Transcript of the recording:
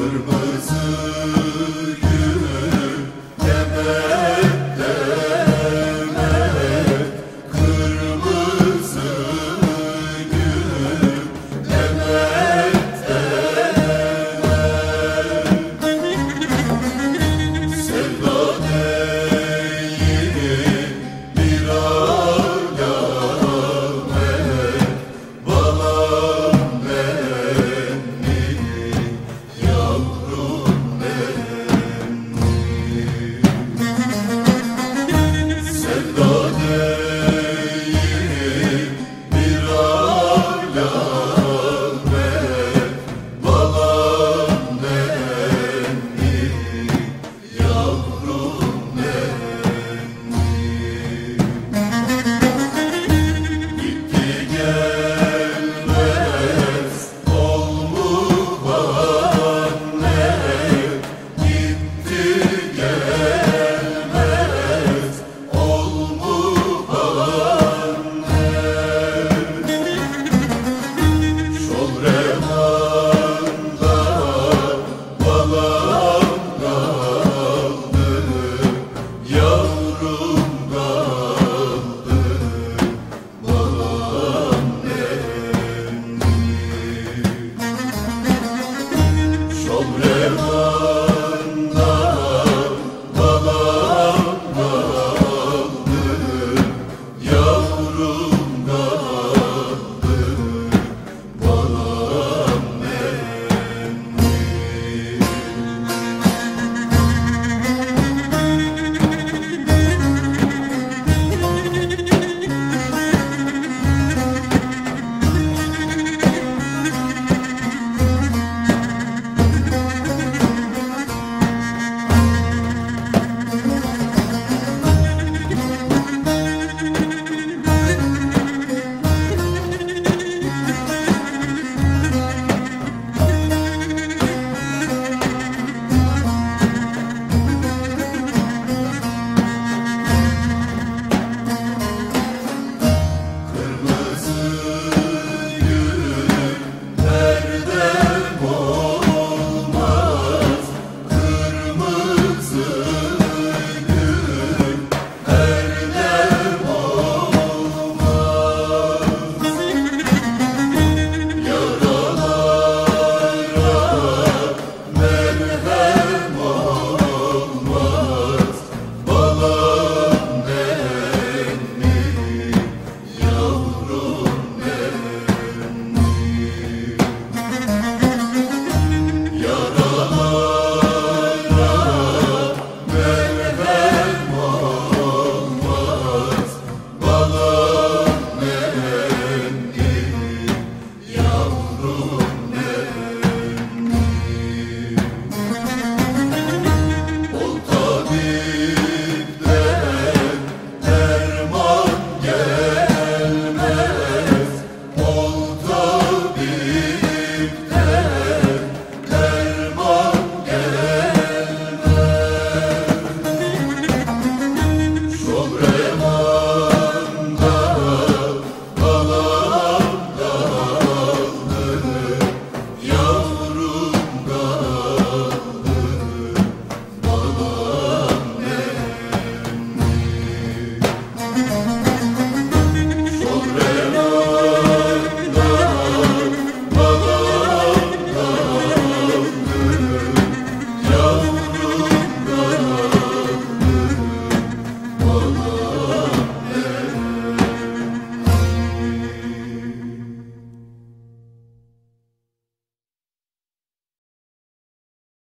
kırmızı Senhor.